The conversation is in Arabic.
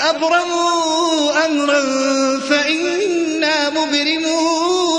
أبرموا أمرا فإنا مبرمون.